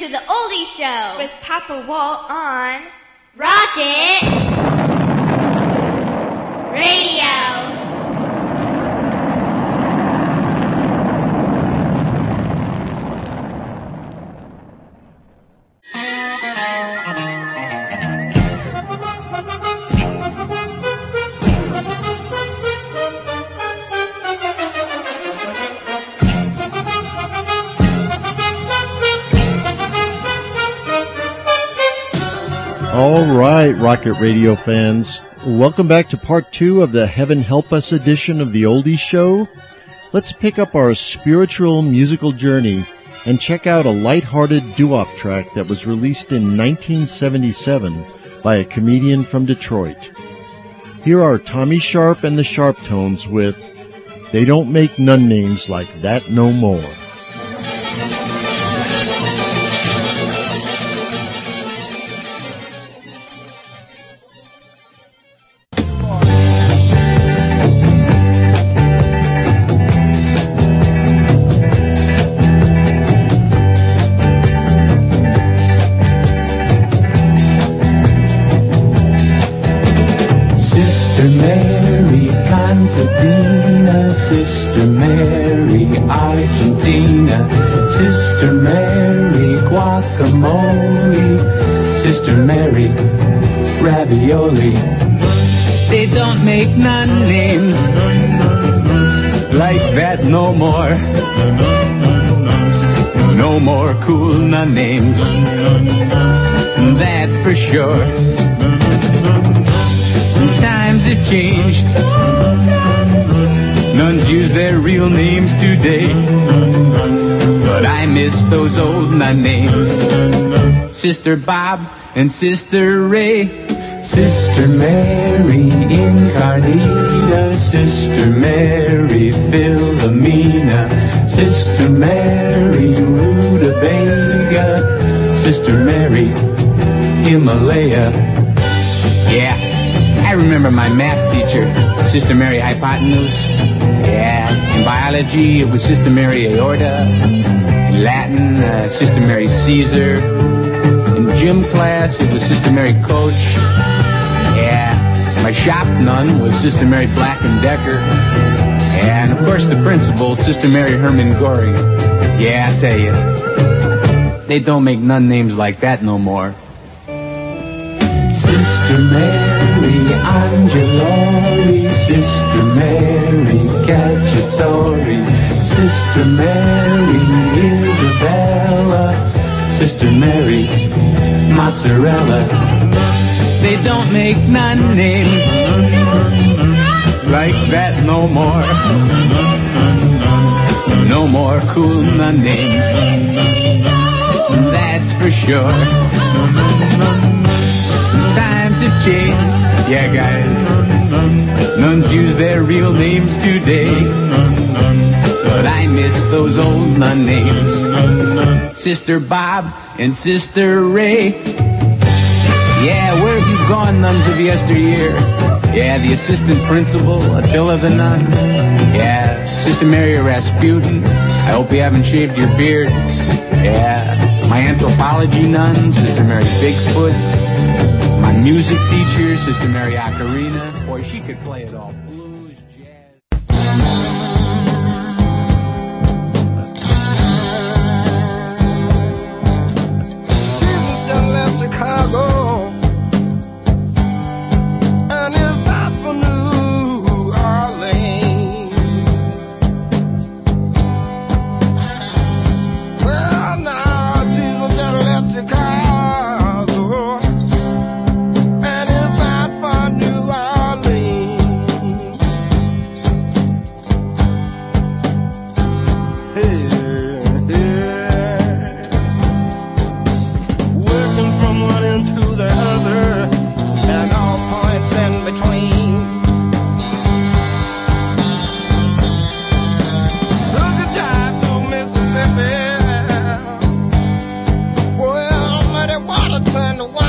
to the Oldie Show with Papa Walt on Rocket Radio. Rocket Radio fans. Welcome back to part two of the Heaven Help Us edition of the Oldies Show. Let's pick up our spiritual musical journey and check out a light-hearted doo-wop track that was released in 1977 by a comedian from Detroit. Here are Tommy Sharp and the Sharp Tones with They Don't Make Nun Names Like That No More. Names. Sister Bob and Sister Ray. Sister Mary Incarnita. Sister Mary Philomena. Sister Mary Rutabaga. Sister Mary Himalaya. Yeah. I remember my math teacher, Sister Mary Hypotenuse. Yeah, in biology, it was Sister Mary Aorta. In Latin, uh, Sister Mary Caesar. In gym class, it was Sister Mary Coach. Yeah, my shop nun was Sister Mary Black and Decker. And of course, the principal, Sister Mary Herman Goring. Yeah, I tell you, they don't make nun names like that no more. Sister Mary Angelori, Sister Mary Cacciatori, Sister Mary Isabella, Sister Mary Mozzarella. They don't make nun names like that no more. No more cool nun names. That's for sure. Times have changed, yeah, guys. Nuns use their real names today. But I miss those old nun names. Sister Bob and Sister Ray. Yeah, where have you gone, nuns of yesteryear? Yeah, the assistant principal, Attila the nun. Yeah, Sister Mary Rasputin. I hope you haven't shaved your beard. Yeah, my anthropology nun, Sister Mary Bigfoot. Music teacher, Sister Mary Ocarina. Boy, she could play it turn to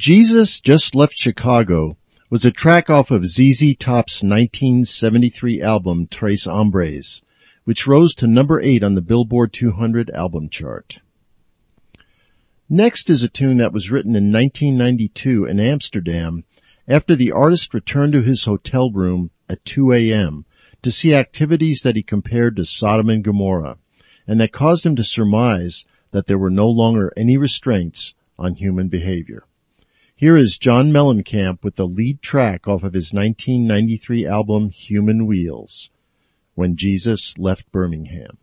Jesus Just Left Chicago was a track off of ZZ Top's 1973 album Tres Hombres, which rose to number 8 on the Billboard 200 album chart. Next is a tune that was written in 1992 in Amsterdam after the artist returned to his hotel room at 2 a.m. to see activities that he compared to Sodom and Gomorrah, and that caused him to surmise that there were no longer any restraints on human behavior. Here is John Mellencamp with the lead track off of his 1993 album Human Wheels, When Jesus Left Birmingham.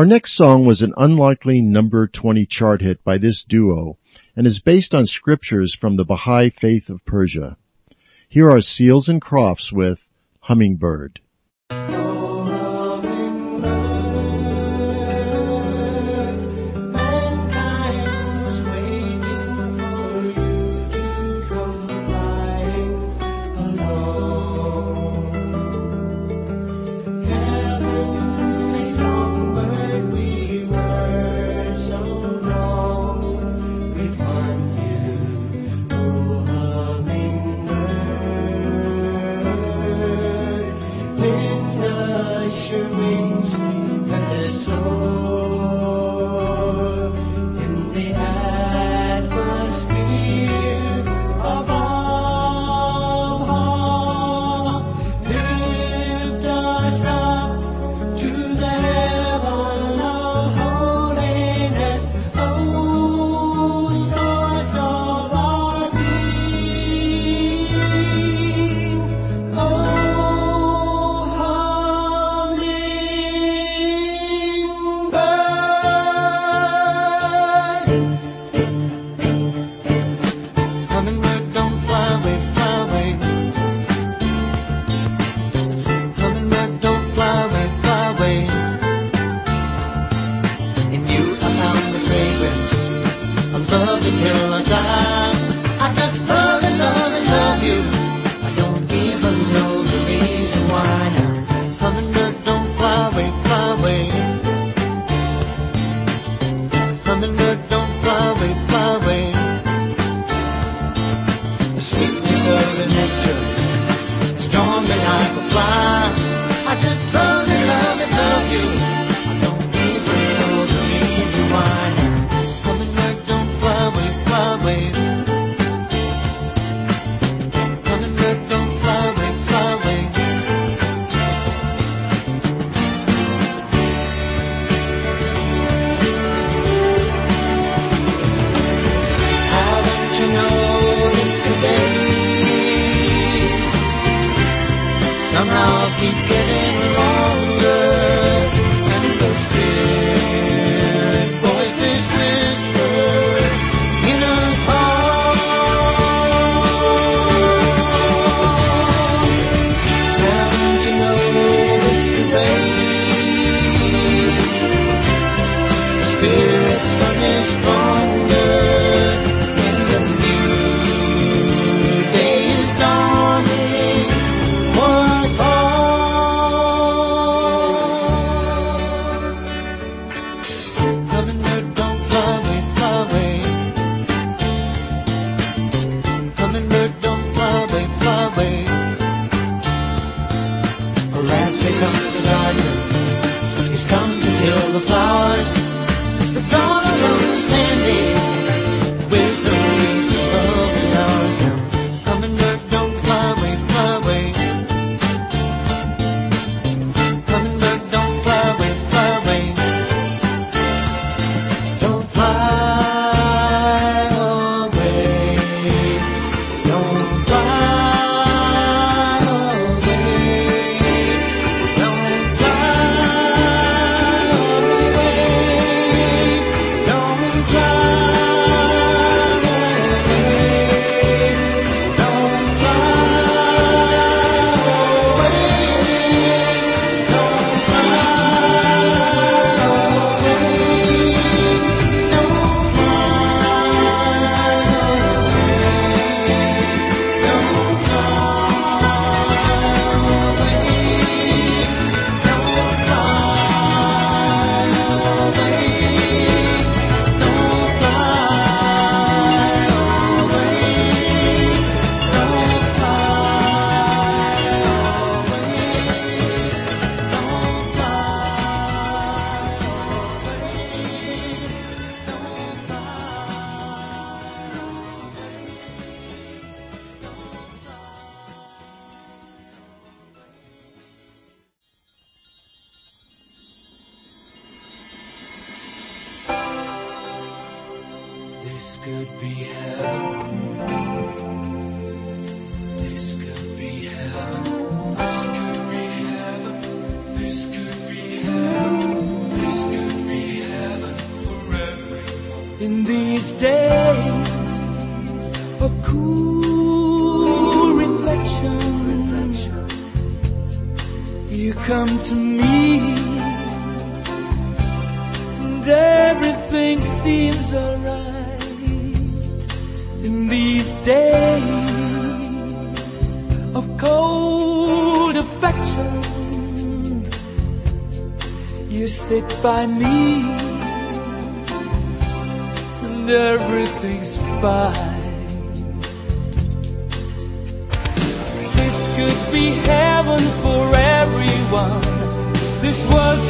Our next song was an unlikely number 20 chart hit by this duo and is based on scriptures from the Baha'i faith of Persia. Here are Seals and Crofts with Hummingbird.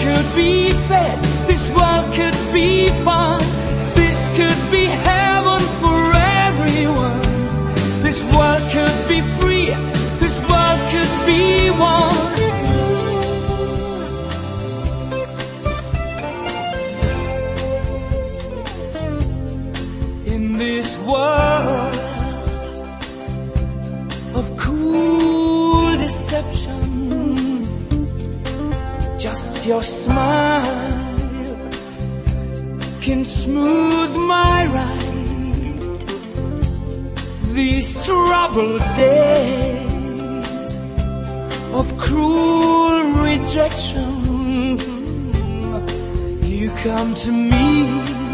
Could be fed. This world could be fun. This could be heaven for everyone. This world could be free. This world could be one. Your smile can smooth my ride. These troubled days of cruel rejection. You come to me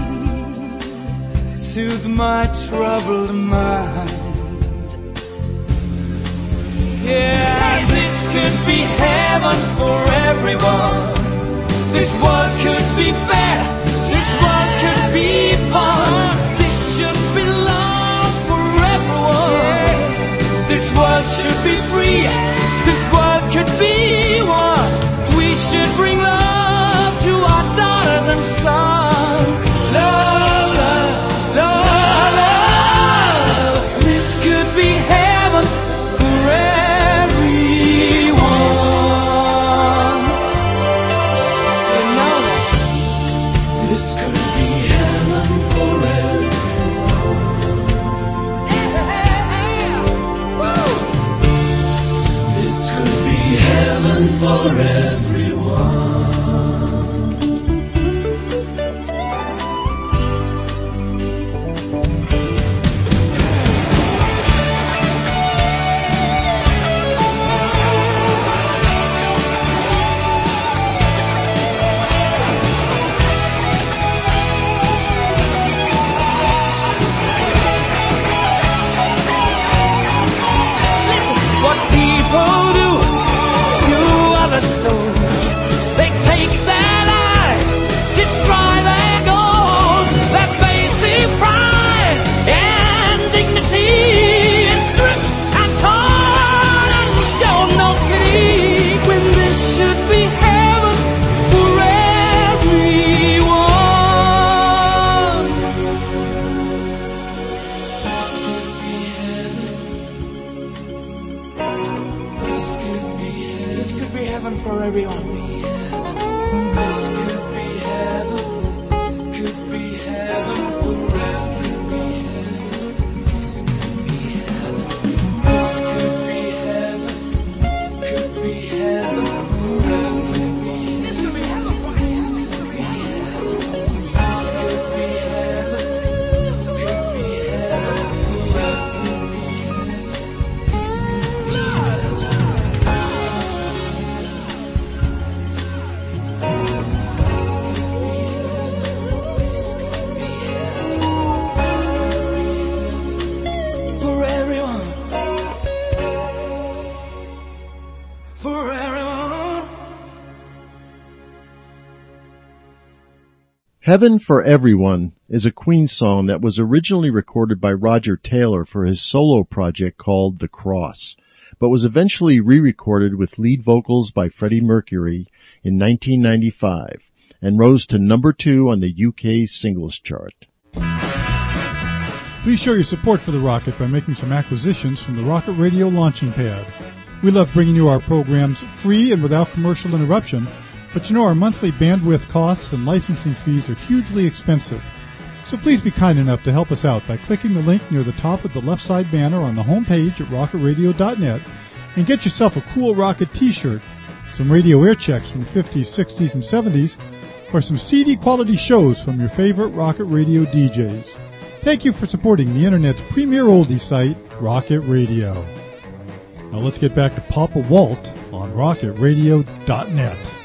soothe my troubled mind. Yeah, this could be heaven for everyone. This world could be fair. This world could be fun. This should be love for everyone. This world should be free. This world could be one. We should bring love to our daughters and sons. Heaven Heaven for Everyone is a Queen song that was originally recorded by Roger Taylor for his solo project called The Cross, but was eventually re-recorded with lead vocals by Freddie Mercury in 1995 and rose to number two on the UK singles chart. Please show your support for the Rocket by making some acquisitions from the Rocket Radio launching pad. We love bringing you our programs free and without commercial interruption, but you know, our monthly bandwidth costs and licensing fees are hugely expensive. So please be kind enough to help us out by clicking the link near the top of the left side banner on the homepage at rocketradio.net and get yourself a cool rocket t-shirt, some radio air checks from the 50s, 60s, and 70s, or some CD quality shows from your favorite rocket radio DJs. Thank you for supporting the internet's premier oldie site, Rocket Radio. Now let's get back to Papa Walt on rocketradio.net.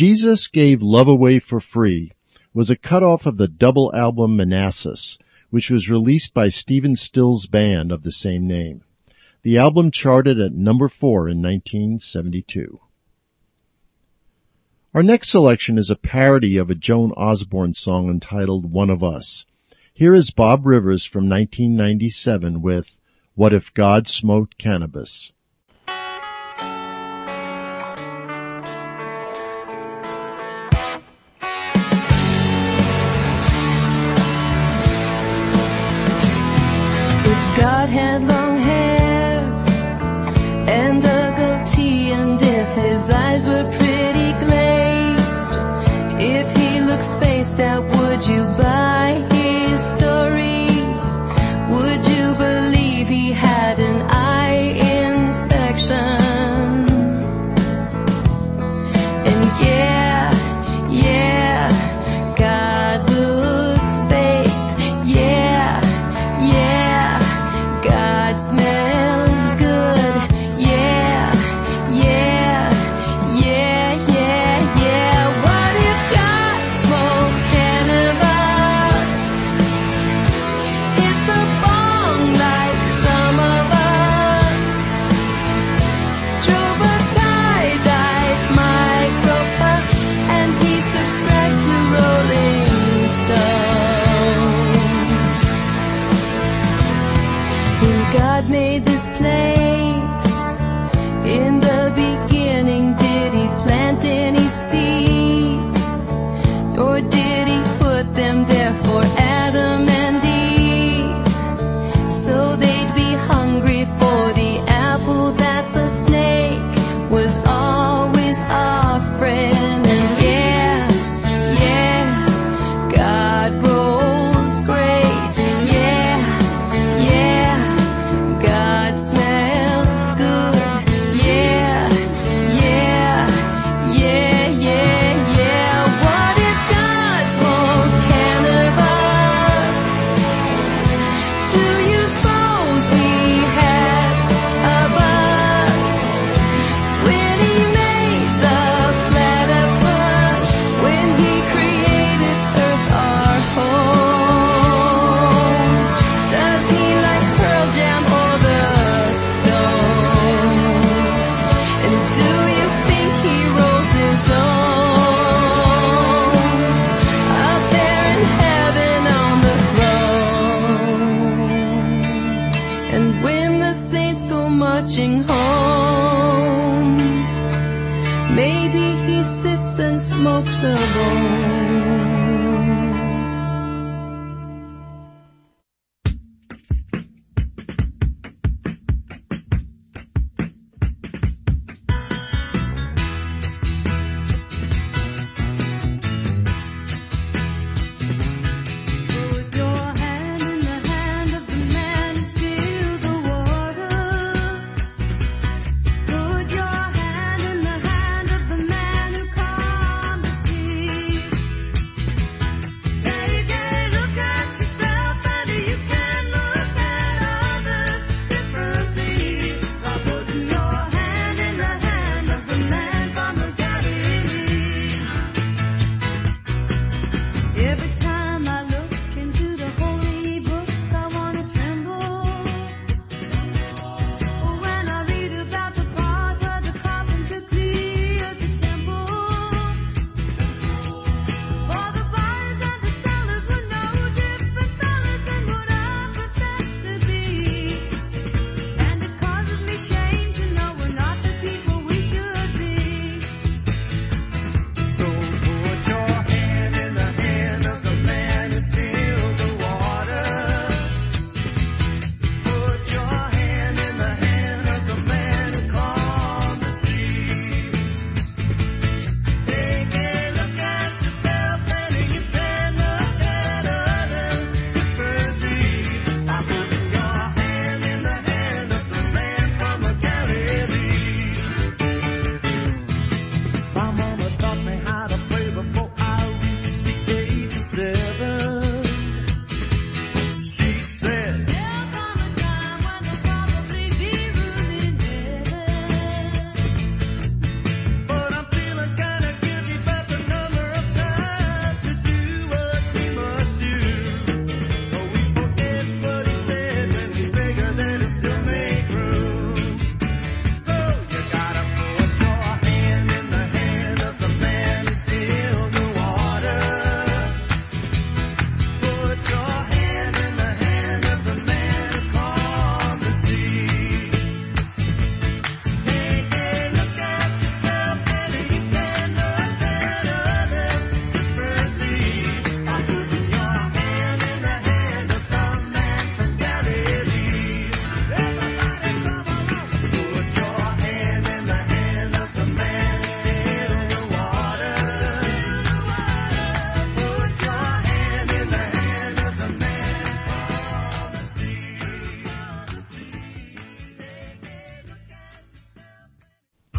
Jesus Gave Love Away for Free was a cutoff of the double album Manassas, which was released by Stephen Stills' band of the same name. The album charted at number four in 1972. Our next selection is a parody of a Joan Osborne song entitled One of Us. Here is Bob Rivers from 1997 with What If God Smoked Cannabis? God had long hair and a goatee, and if his eyes were pretty glazed, if he looked spaced out, would you buy?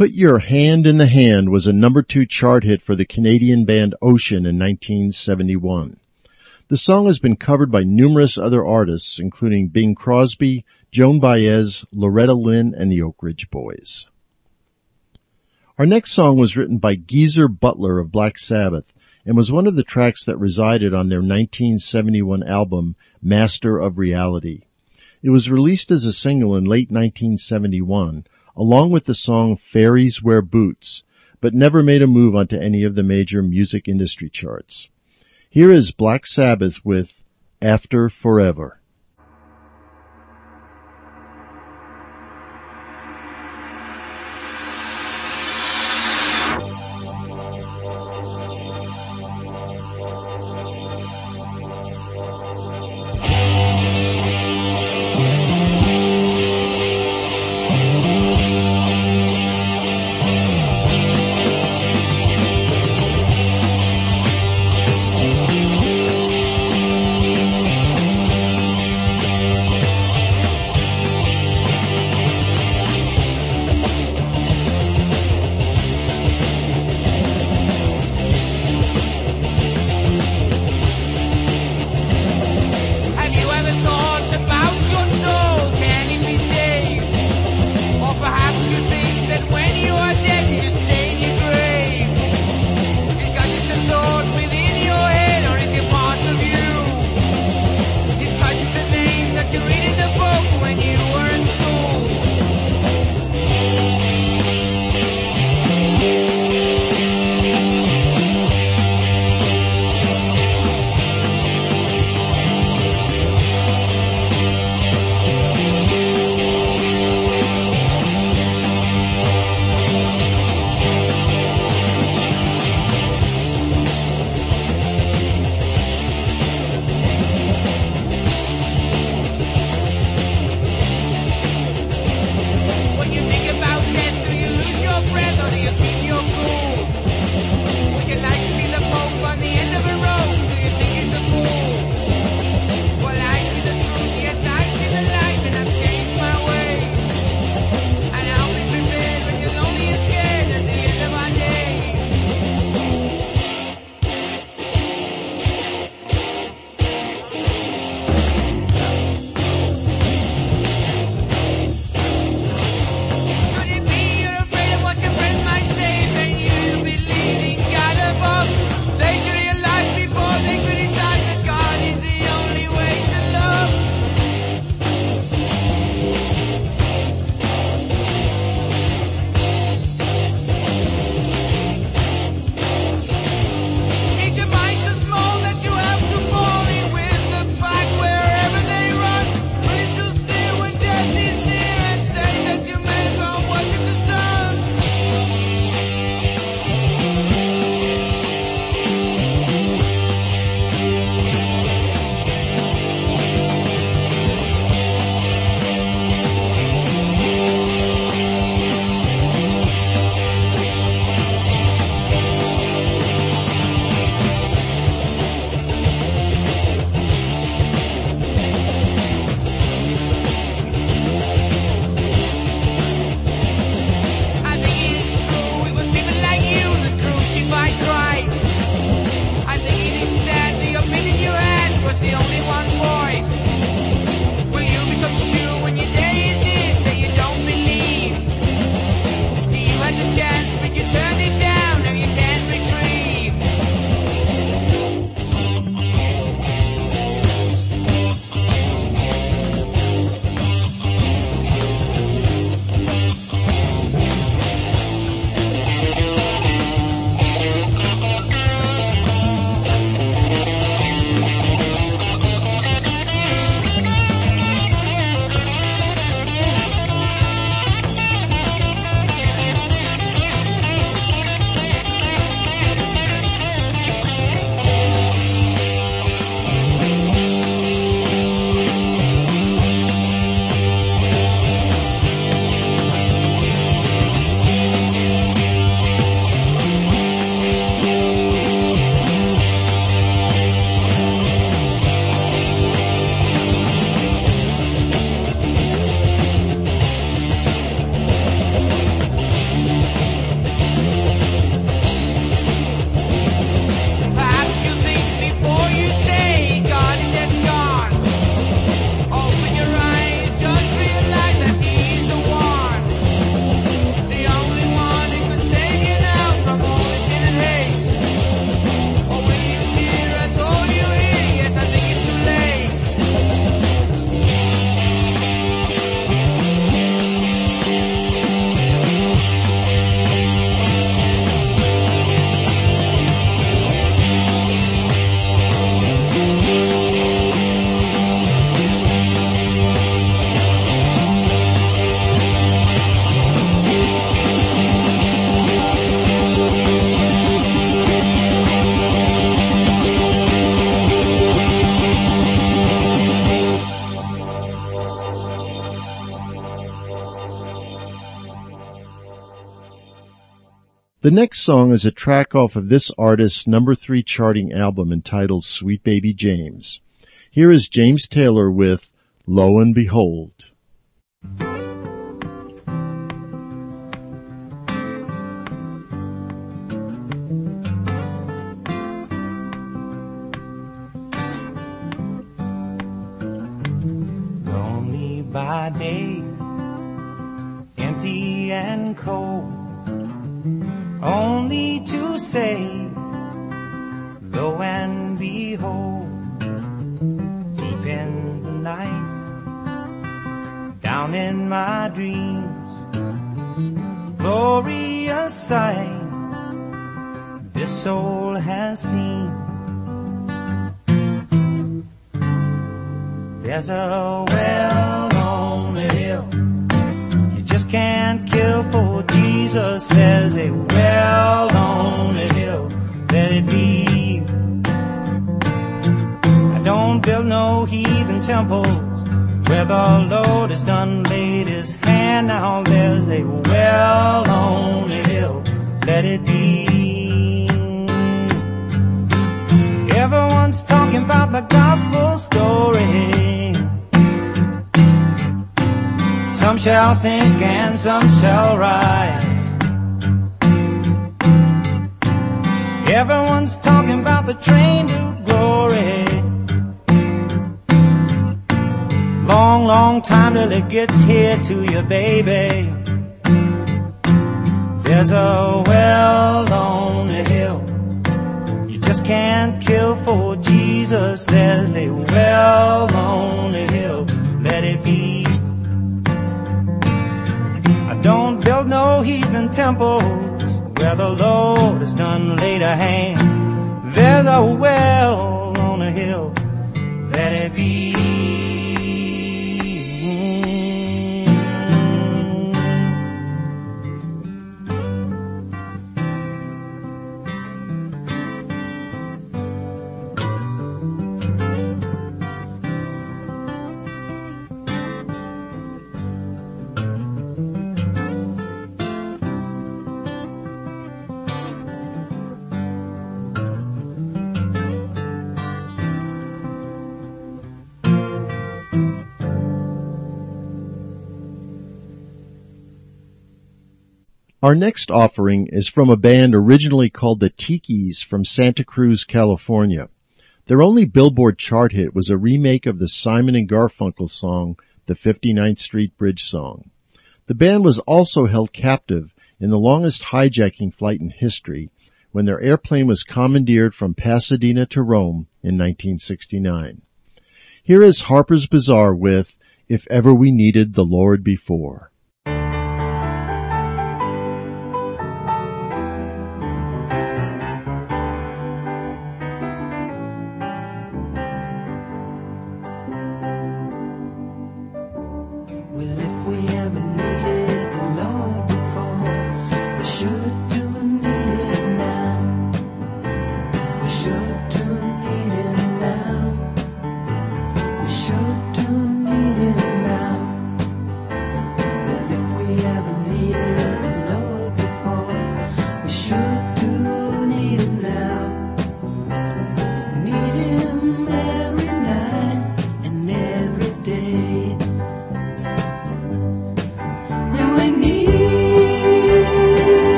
Put Your Hand in the Hand was a number two chart hit for the Canadian band Ocean in 1971. The song has been covered by numerous other artists, including Bing Crosby, Joan Baez, Loretta Lynn, and the Oak Ridge Boys. Our next song was written by Geezer Butler of Black Sabbath and was one of the tracks that resided on their 1971 album, Master of Reality. It was released as a single in late 1971, along with the song Fairies Wear Boots, but never made a move onto any of the major music industry charts. Here is Black Sabbath with After Forever. Next song is a track off of this artist's number three charting album entitled Sweet Baby James. Here is James Taylor with Lo and Behold. by day, empty and cold, only to say, lo and behold, deep in the night, down in my dreams, glorious sight, this soul has seen. There's a well on the hill. Can't kill for Jesus. There's a well on the hill. Let it be. I don't build no heathen temples where the Lord has done laid his hand. Now there's a well on the hill. Let it be. Everyone's talking about the gospel story. Some shall sink and some shall rise. Everyone's talking about the train to glory. Long, long time till it gets here to you, baby. There's a well on the hill. You just can't kill for Jesus. There's a well on the hill. Let it be. Build no heathen temples where the Lord has done laid a hand. There's a well on a hill. Let it be. Our next offering is from a band originally called the Tikis from Santa Cruz, California. Their only Billboard chart hit was a remake of the Simon and Garfunkel song, the 59th Street Bridge song. The band was also held captive in the longest hijacking flight in history when their airplane was commandeered from Pasadena to Rome in 1969. Here is Harpers Bizarre with If Ever We Needed the Lord Before.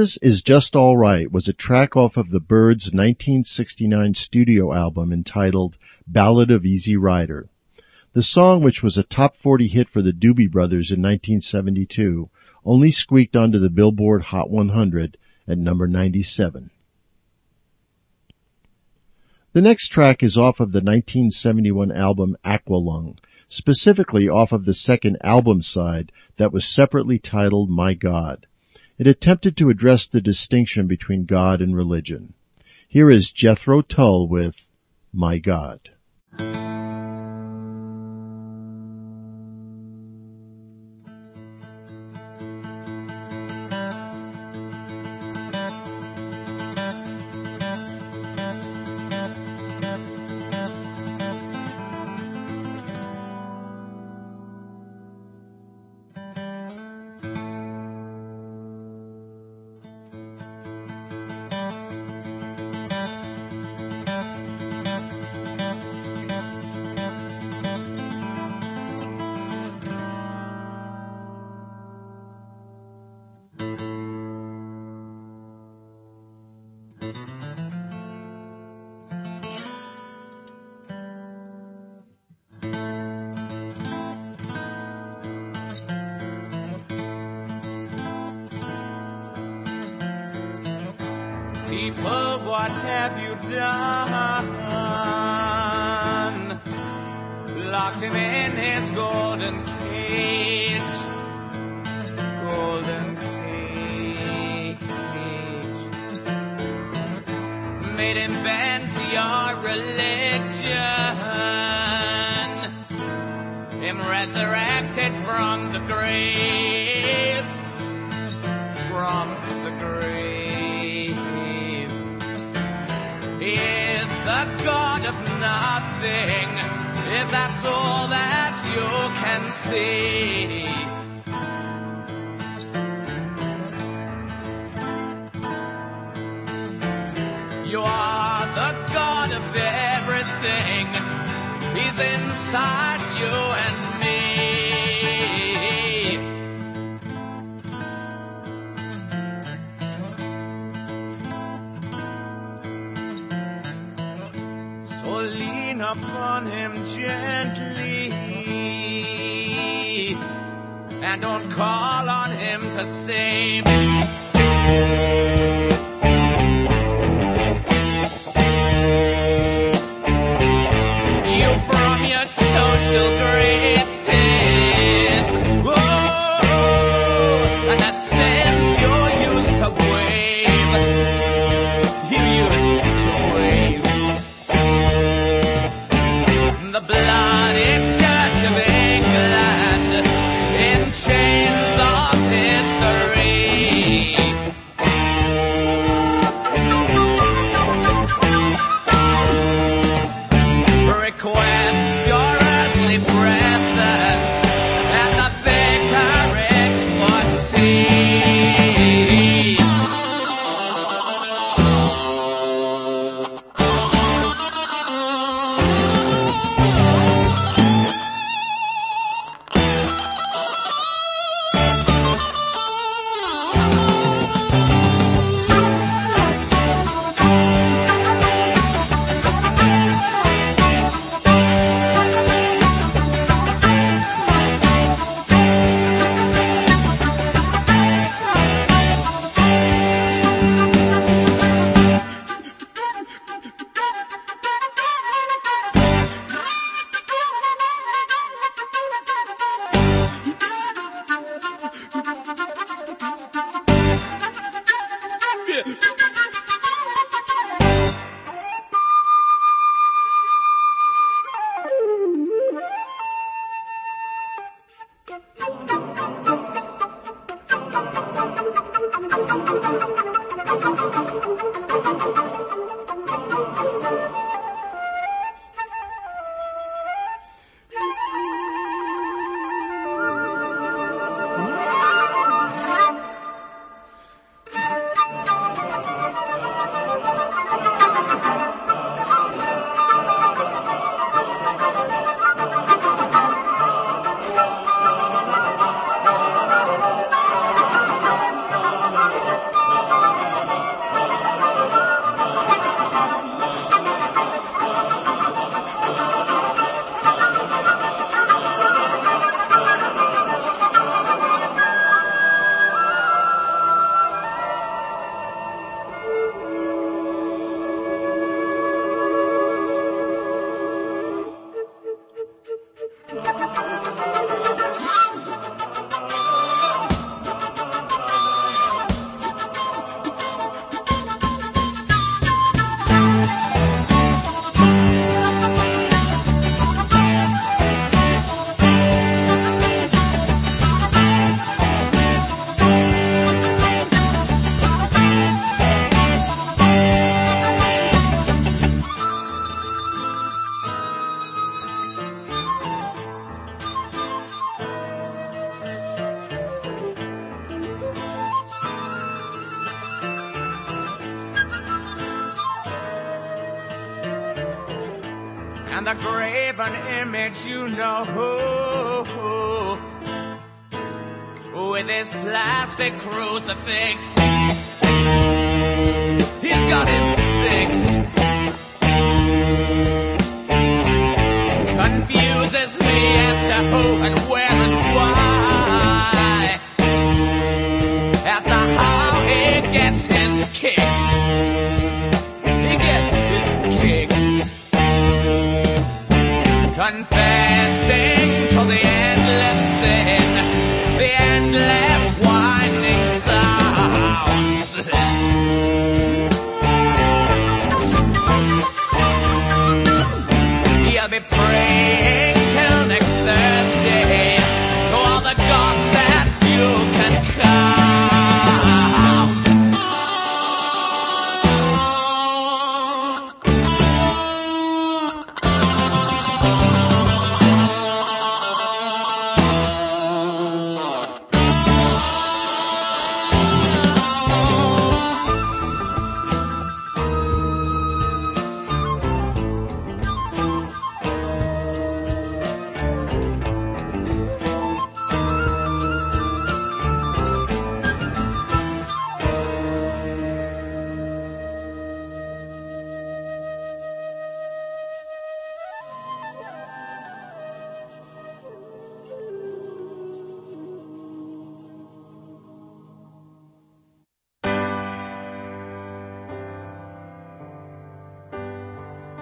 Jesus is Just All Right was a track off of the Byrds 1969 studio album entitled Ballad of Easy Rider. The song, which was a top 40 hit for the Doobie Brothers in 1972, only squeaked onto the Billboard Hot 100 at number 97. The next track is off of the 1971 album Aqualung, specifically off of the second album side that was separately titled My God. It attempted to address the distinction between God and religion. Here is Jethro Tull with My God. What have you done? Locked him in his golden cage. Golden cage. Made him bend to your religion. Him resurrected from the grave. See. You are the God of everything. He's inside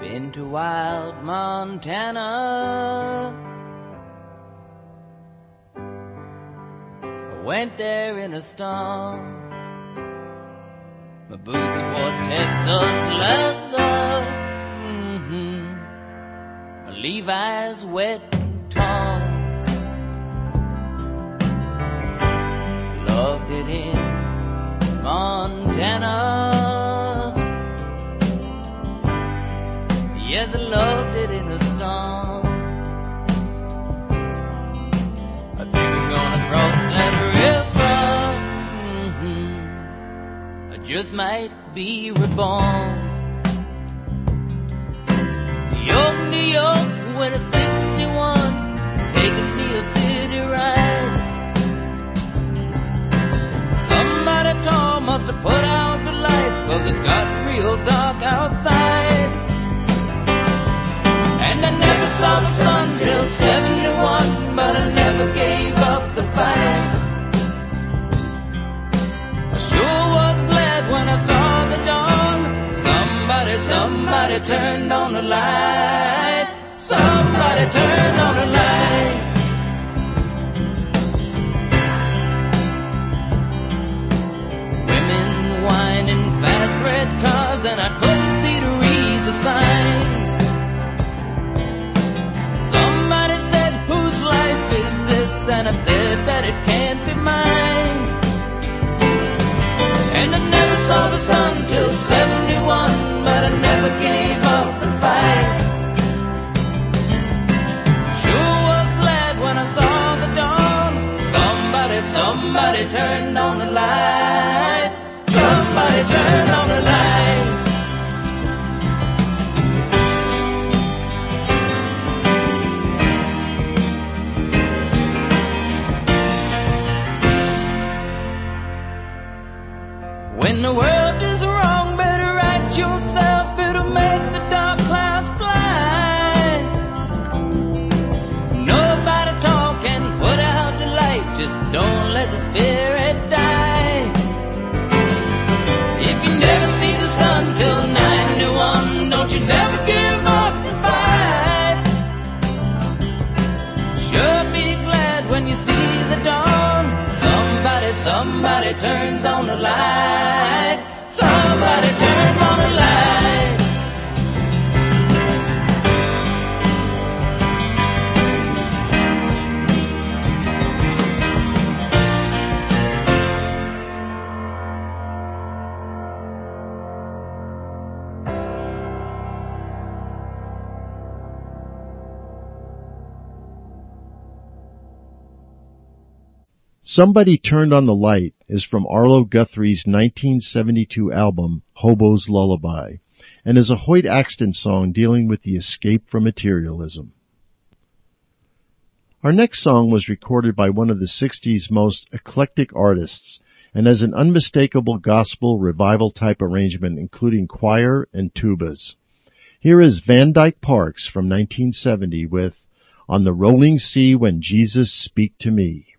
Been to wild Montana. I went there in a storm. My boots wore Texas leather. hmm My Levi's wet loved it in a storm. I think I'm gonna cross that river. hmm I just might be reborn. New York, New York, when it's 61, taking me a city ride. Somebody tall must have put out the lights, cause it got real dark outside. Saw the sun till 71, but I never gave up the fight. I sure was glad when I saw the dawn. Somebody, somebody turned on the light. Somebody turned on the light. And I that it can't be mine. And I never saw the sun the light. Somebody Turned on the Light is from Arlo Guthrie's 1972 album, Hobo's Lullaby. and is a Hoyt Axton song dealing with the escape from materialism. Our next song was recorded by one of the 60s most eclectic artists and has an unmistakable gospel revival type arrangement including choir and tubas. Here is Van Dyke Parks from 1970 with On the Rolling Sea When Jesus Speak to Me.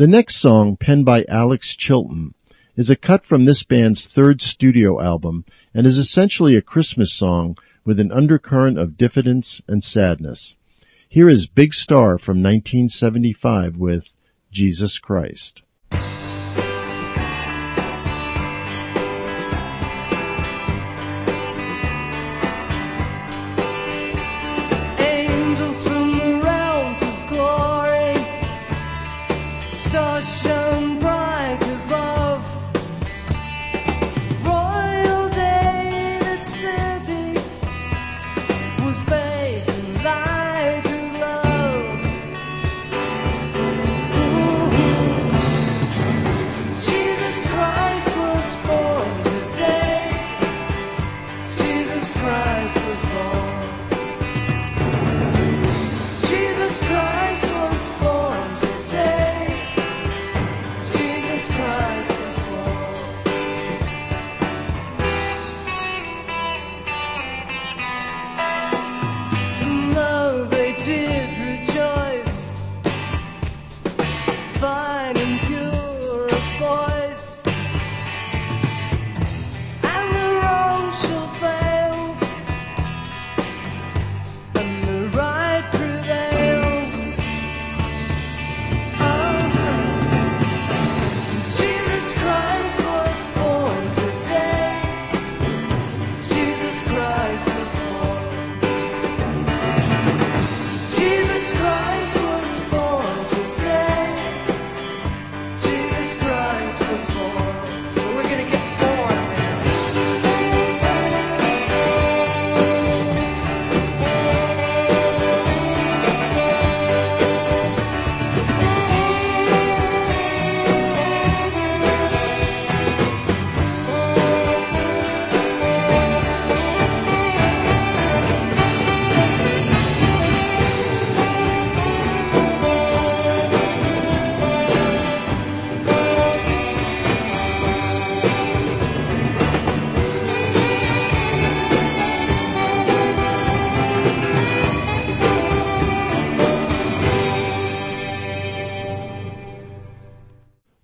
The next song, penned by Alex Chilton, is a cut from this band's third studio album and is essentially a Christmas song with an undercurrent of diffidence and sadness. Here is Big Star from 1975 with Jesus Christ. Angels from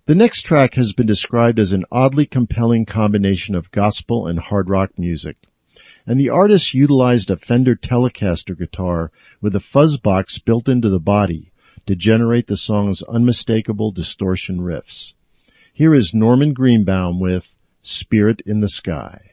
The next track has been described as an oddly compelling combination of gospel and hard rock music. And the artist utilized a Fender Telecaster guitar with a fuzz box built into the body to generate the song's unmistakable distortion riffs. Here is Norman Greenbaum with Spirit in the Sky.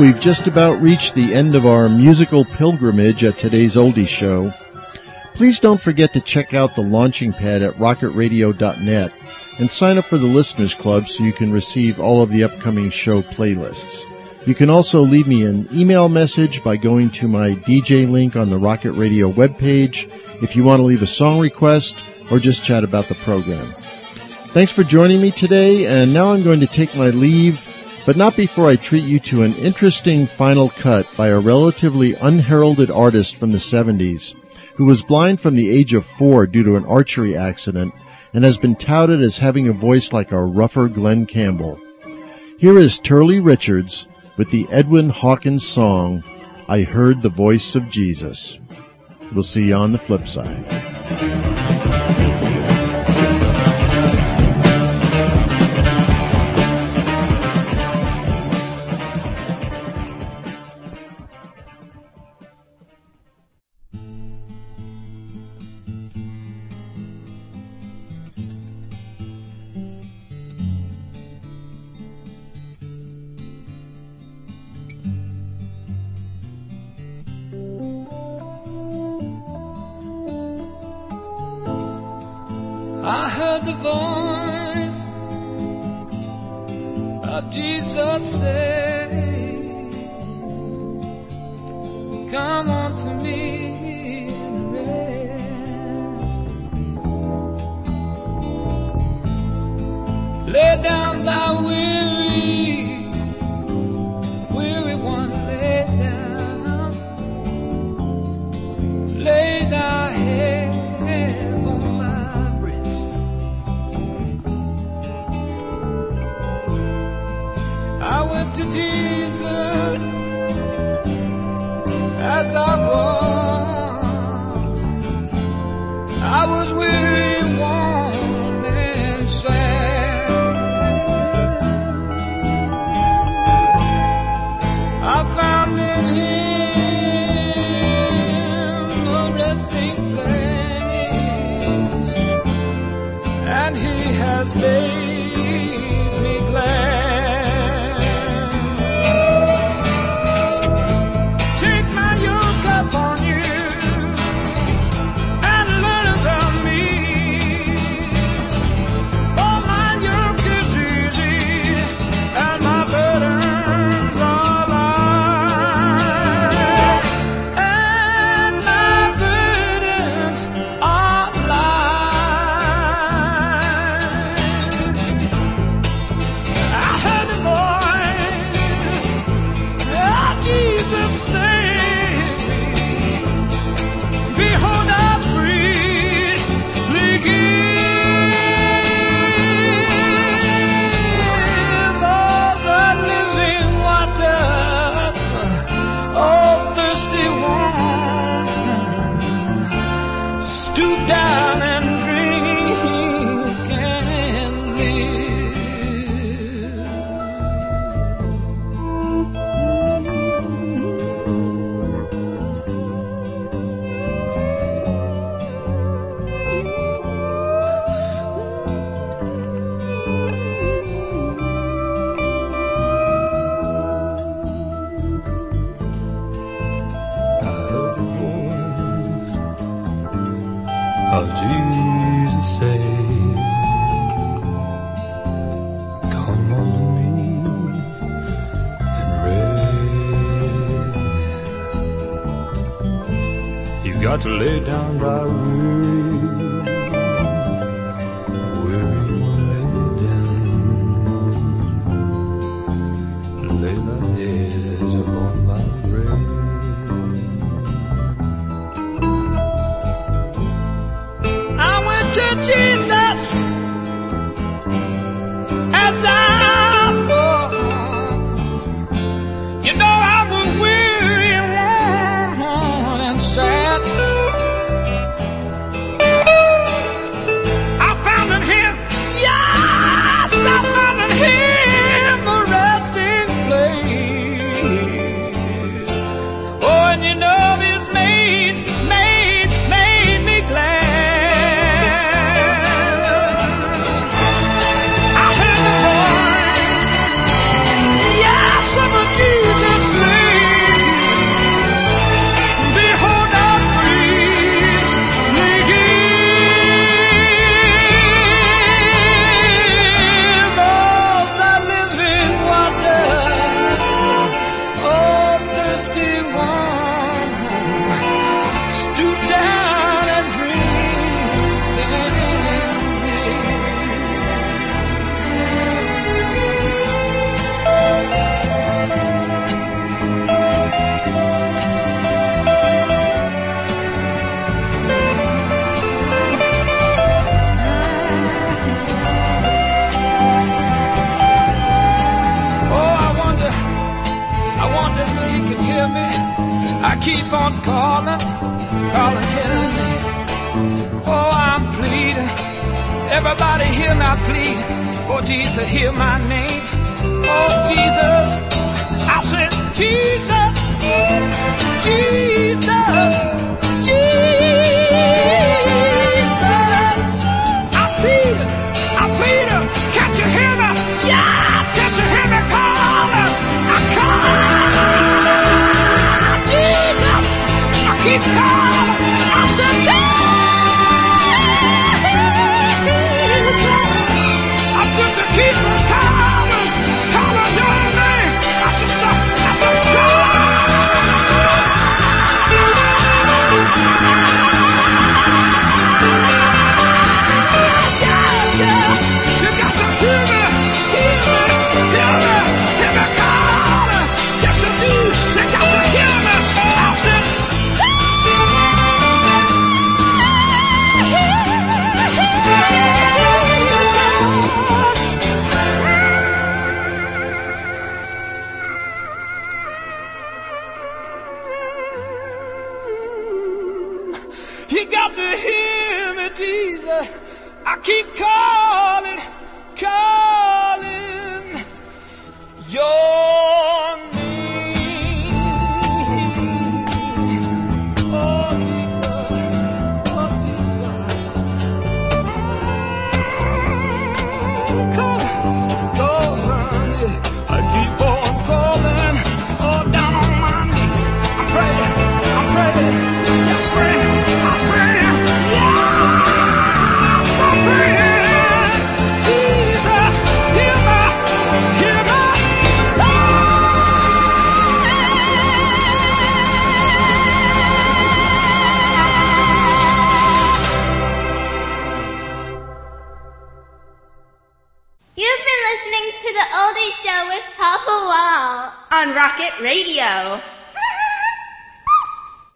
We've just about reached the end of our musical pilgrimage at today's Oldie Show. Please don't forget to check out the launching pad at rocketradio.net and sign up for the Listeners Club so you can receive all of the upcoming show playlists. You can also leave me an email message by going to my DJ link on the Rocket Radio webpage if you want to leave a song request or just chat about the program. Thanks for joining me today, and now I'm going to take my leave but not before I treat you to an interesting final cut by a relatively unheralded artist from the 70s who was blind from the age of four due to an archery accident and has been touted as having a voice like a rougher Glen Campbell. Here is Turley Richards with the Edwin Hawkins song, I Heard the Voice of Jesus. We'll see you on the flip side. the voice of Jesus' to live. keep on calling, calling his name. Oh, I'm pleading. Everybody hear my plea Oh, Jesus, hear my name. Oh, Jesus. I said, Jesus, Jesus.